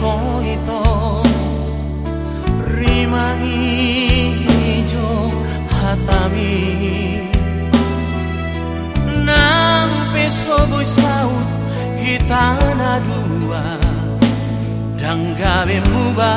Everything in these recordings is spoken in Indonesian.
ko ito Rimangi jo hatami. Nang peso boy saut kita na dua Dan gawe muba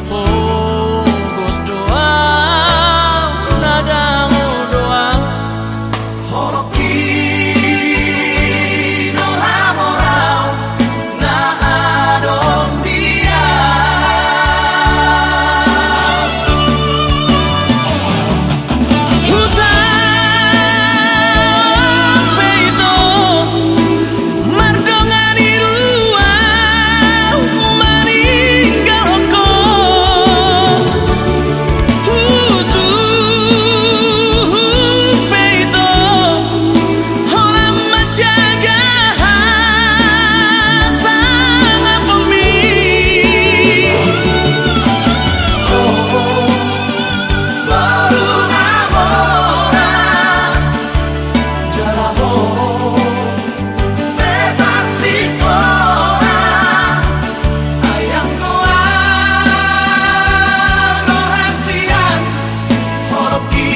por aquí.